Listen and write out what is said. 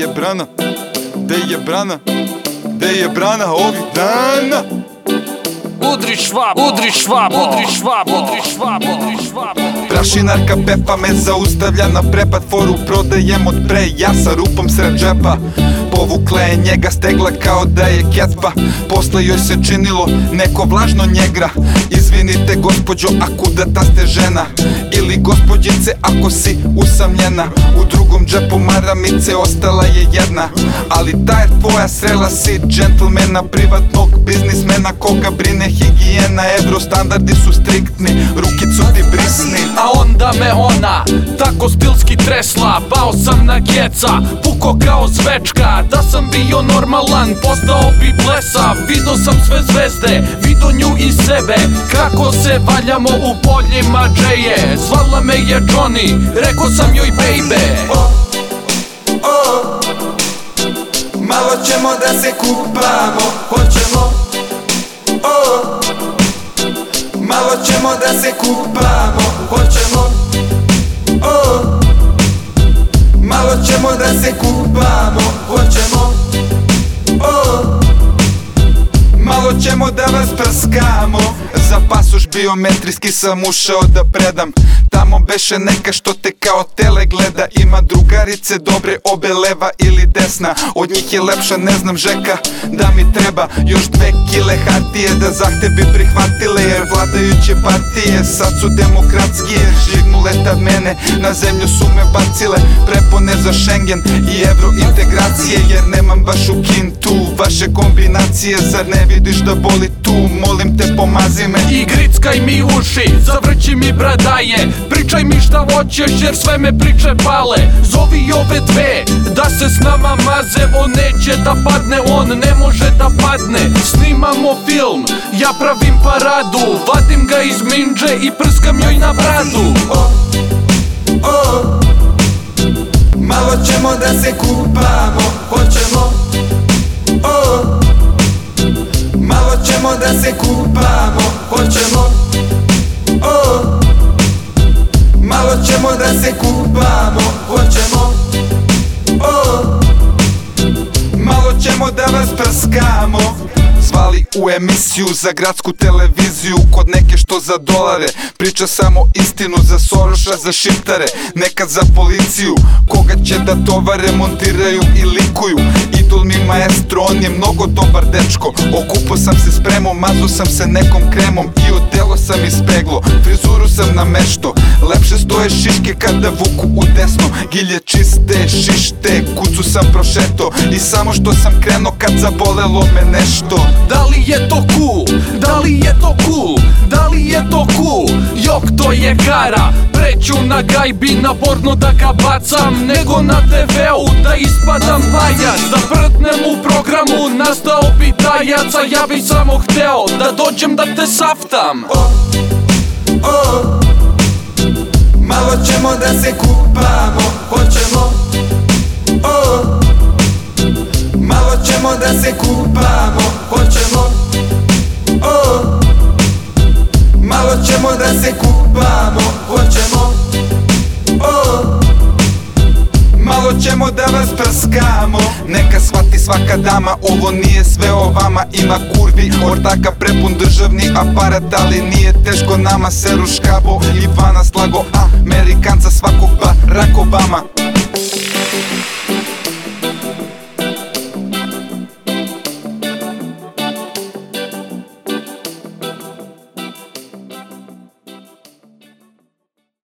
je brana? Gde je brana? Gde je brana ovih dana? Udri švab, udri švab, udri švab, udri švab, udri švab Prašinarka Pepa me zaustavlja na prepad foru Prodajem od pre, ja sa rupom sred džepa. Povukla je njega, stegla kao da je kecpa Posle joj se činilo neko vlažno njegra. Izvinite gospođo, a kudata ste žena? Ili gospođice ako si usamljena? U drugom džepu maramice ostala je jedna. Ali ta je tvoja srela si džentlmena Privatnog biznismena. Koga brine higijena Evro standardi su striktni, rukicu ti brisni onda me ona tako stilski tresla. Pao sam na keca, puko kao zvečka Da sam bio normalan, postao bi blesav Vido sam sve zvezde, vido nju i sebe Kako se valjamo u poljima džeje. Zvala me je Johnny, rekao sam joj baby. Malo ćemo da se kupamo, hoćemo. Oh. Malo ćemo da se kupamo, hoćemo oh. Malo ćemo da se kupamo, hoćemo oh. Malo ćemo da vas prskamo Za pasoš biometrijski sam ušao da predam. Tamo beše neka što te kao tele gleda. Ima drugarice dobre obe leva ili desna. Od njih je lepša ne znam žeka da mi treba. Još dve kile hartije da zahtebi prihvatile Jer vladajuće partije sad su demokratskije. Žignule tad mene na zemlju su me bacile. Prepone za Schengen i evro integracije Jer nemam baš u kintu vaše kombinacije Zar ne vidiš da boli tu? Molim te pomazi me. I grickaj mi uši, zavrći mi bradaje. Pričaj mi šta hoćeš jer sve me priče pale. Zovi ove dve, da se s nama maze. On neće da padne, on ne može da padne. Snimamo film, ja pravim paradu. Vadim ga iz minđe i prskam joj na bradu. Malo ćemo da se kupamo, hoćemo Malo ćemo da se kupamo, hoćemo oh. Malo ćemo da se kupamo, hoćemo oh. Malo ćemo da vas prskamo Zvali u emisiju za gradsku televiziju Kod neke što za dolare Priča samo istinu za Soroša, za šiptare Nekad za policiju Koga će da tovare, montiraju i likuju. Idol mi maestro, on je mnogo dobar dečko. Okupo sam se spremao, mazo sam se nekom kremom. I odelo sam ispeglo, frizuru sam namešto Lepše stoje šiške kada vuku u desno. Gilje čiste, šište, kucu sam prošeto. I samo što sam krenuo kad zabolelo me nešto. Da li je to cool? Da li je to cool? Je to je kara Preću na gajbi na porno da ga bacam Nego na TV-u da ispadam pajac. Da prdnem u programu, nastao bi tajac A ja bi samo hteo da dođem da te saftam. Malo ćemo da se kupamo, hoćemo. Oh. Malo ćemo da se kupamo, kupamo, hoćemo. Oh. Malo ćemo da vas prskamo. Neka shvati svaka dama Ovo nije sve o vama. Ima kurvi ortaka prepun državni aparat Ali nije teško nama. Seru škabo Ivana slago Amerikanca svakog Barack Obama